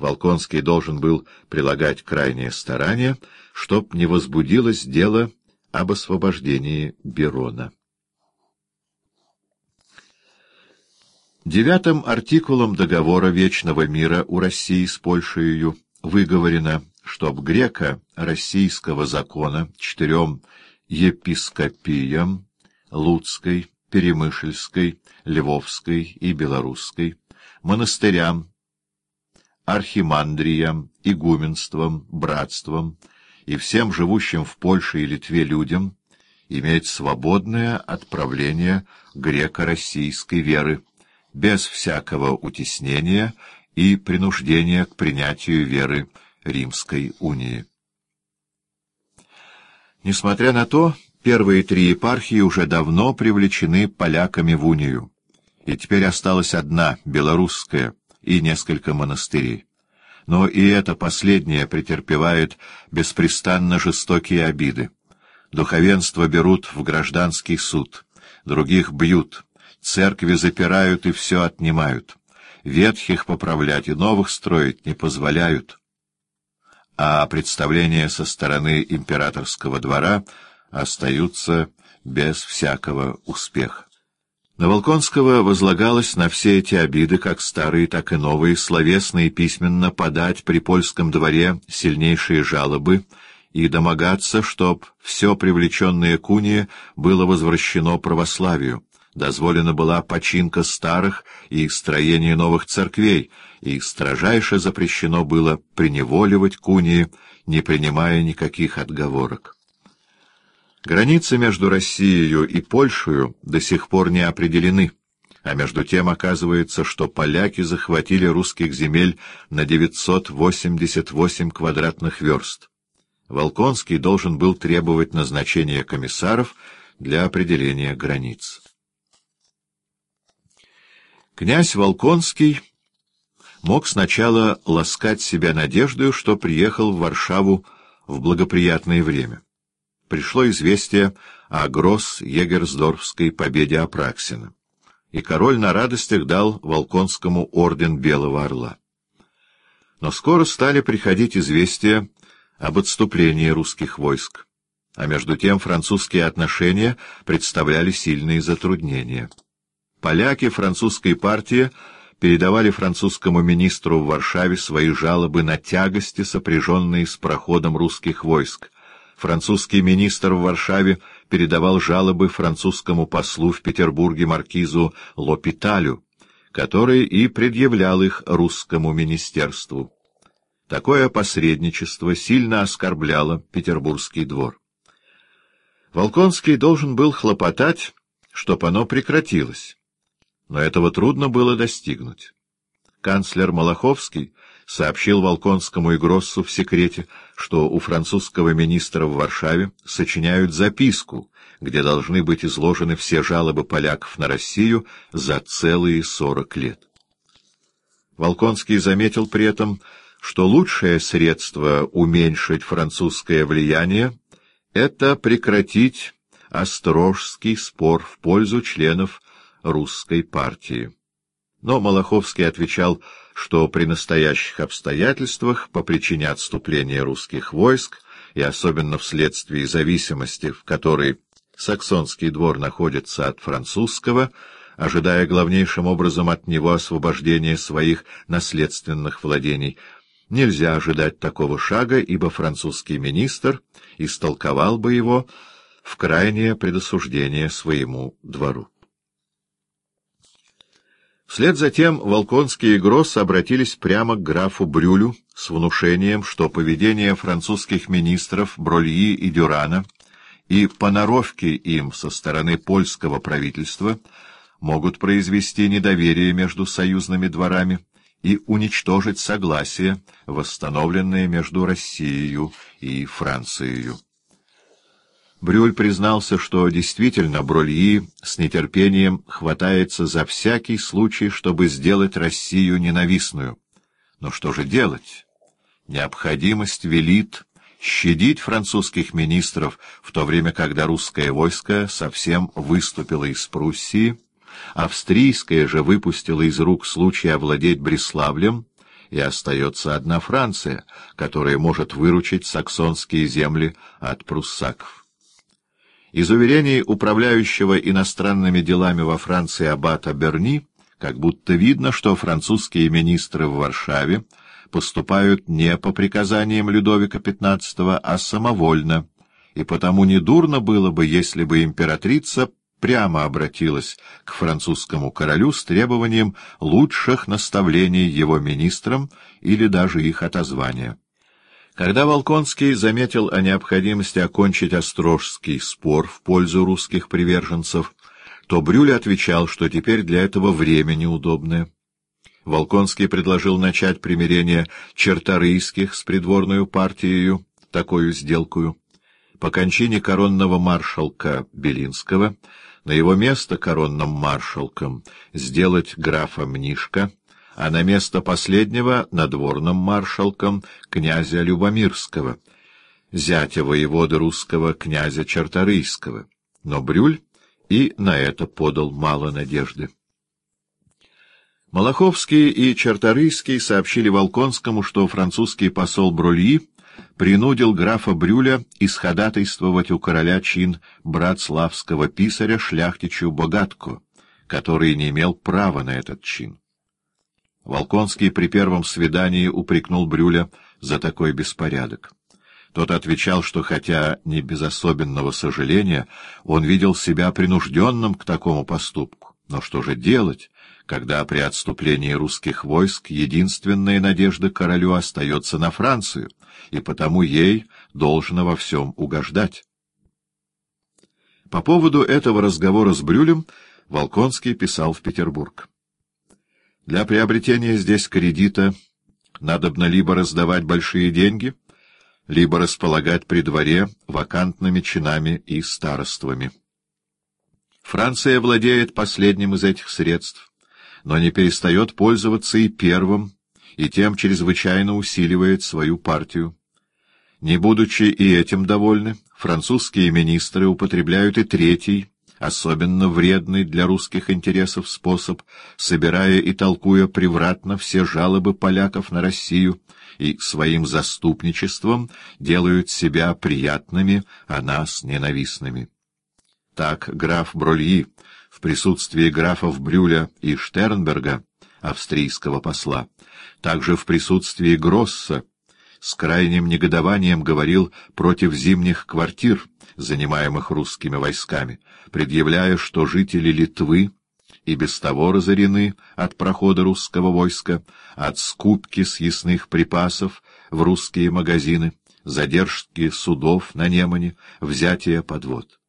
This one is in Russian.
Волконский должен был прилагать крайнее старание, чтоб не возбудилось дело об освобождении Берона. Девятым артикулом договора Вечного мира у России с Польшей выговорено, чтоб грека российского закона четырем епископиям Луцкой, Перемышльской, Львовской и Белорусской, монастырям, архимандриям, игуменствам, братствам и всем живущим в Польше и Литве людям иметь свободное отправление греко-российской веры, без всякого утеснения и принуждения к принятию веры Римской унии. Несмотря на то, первые три епархии уже давно привлечены поляками в унию, и теперь осталась одна, белорусская, и несколько монастырей. Но и это последнее претерпевает беспрестанно жестокие обиды. Духовенство берут в гражданский суд, других бьют, церкви запирают и все отнимают, ветхих поправлять и новых строить не позволяют. А представления со стороны императорского двора остаются без всякого успеха. На Волконского возлагалось на все эти обиды, как старые, так и новые, словесно и письменно подать при польском дворе сильнейшие жалобы и домогаться, чтоб все привлеченное куние было возвращено православию. Дозволена была починка старых и строение новых церквей, и строжайше запрещено было преневоливать кунии, не принимая никаких отговорок. Границы между Россией и Польшей до сих пор не определены, а между тем оказывается, что поляки захватили русских земель на 988 квадратных верст. Волконский должен был требовать назначения комиссаров для определения границ. Князь Волконский мог сначала ласкать себя надеждою, что приехал в Варшаву в благоприятное время пришло известие о Гросс-Егерсдорфской победе Апраксина, и король на радостях дал Волконскому орден Белого Орла. Но скоро стали приходить известия об отступлении русских войск, а между тем французские отношения представляли сильные затруднения. Поляки французской партии передавали французскому министру в Варшаве свои жалобы на тягости, сопряженные с проходом русских войск, французский министр в Варшаве передавал жалобы французскому послу в Петербурге маркизу Лопиталю, который и предъявлял их русскому министерству. Такое посредничество сильно оскорбляло Петербургский двор. Волконский должен был хлопотать, чтоб оно прекратилось, но этого трудно было достигнуть. Канцлер Малаховский сообщил Волконскому и Гроссу в секрете, что у французского министра в Варшаве сочиняют записку, где должны быть изложены все жалобы поляков на Россию за целые сорок лет. Волконский заметил при этом, что лучшее средство уменьшить французское влияние — это прекратить острожский спор в пользу членов русской партии. Но Малаховский отвечал, что при настоящих обстоятельствах, по причине отступления русских войск и особенно вследствие зависимости, в которой саксонский двор находится от французского, ожидая главнейшим образом от него освобождения своих наследственных владений, нельзя ожидать такого шага, ибо французский министр истолковал бы его в крайнее предосуждение своему двору. Вслед за тем Волконский и Гросс обратились прямо к графу Брюлю с внушением, что поведение французских министров Брольи и Дюрана и поноровки им со стороны польского правительства могут произвести недоверие между союзными дворами и уничтожить согласие, восстановленное между Россией и Францией. Брюль признался, что действительно Брольи с нетерпением хватается за всякий случай, чтобы сделать Россию ненавистную. Но что же делать? Необходимость велит щадить французских министров, в то время, когда русское войско совсем выступило из Пруссии, австрийское же выпустило из рук случай овладеть Бреславлем, и остается одна Франция, которая может выручить саксонские земли от пруссаков. Из уверений управляющего иностранными делами во Франции аббата Берни как будто видно, что французские министры в Варшаве поступают не по приказаниям Людовика XV, а самовольно, и потому недурно было бы, если бы императрица прямо обратилась к французскому королю с требованием лучших наставлений его министрам или даже их отозвания. Когда Волконский заметил о необходимости окончить Острожский спор в пользу русских приверженцев, то Брюль отвечал, что теперь для этого время неудобное. Волконский предложил начать примирение черторийских с придворную партией, такую сделкую. По кончине коронного маршалка Белинского на его место коронным маршалком сделать графа Мнишка, а на место последнего — надворным маршалком князя Любомирского, зятя воевода русского князя Черторийского. Но Брюль и на это подал мало надежды. Малаховский и Черторийский сообщили Волконскому, что французский посол Брульи принудил графа Брюля исходатайствовать у короля чин братславского писаря шляхтичу Богатко, который не имел права на этот чин. Волконский при первом свидании упрекнул Брюля за такой беспорядок. Тот отвечал, что хотя не без особенного сожаления, он видел себя принужденным к такому поступку. Но что же делать, когда при отступлении русских войск единственная надежда королю остается на Францию, и потому ей должно во всем угождать. По поводу этого разговора с Брюлем Волконский писал в Петербург. «Для приобретения здесь кредита надобно либо раздавать большие деньги, либо располагать при дворе вакантными чинами и староствами. Франция владеет последним из этих средств, но не перестает пользоваться и первым, и тем чрезвычайно усиливает свою партию. Не будучи и этим довольны, французские министры употребляют и третий, особенно вредный для русских интересов способ, собирая и толкуя превратно все жалобы поляков на Россию, и своим заступничеством делают себя приятными, а нас ненавистными. Так граф Брольи в присутствии графов Брюля и Штернберга, австрийского посла, также в присутствии Гросса, с крайним негодованием говорил против зимних квартир, занимаемых русскими войсками, предъявляя, что жители Литвы и без того разорены от прохода русского войска, от скупки съестных припасов в русские магазины, задержки судов на Немане, взятия подвод.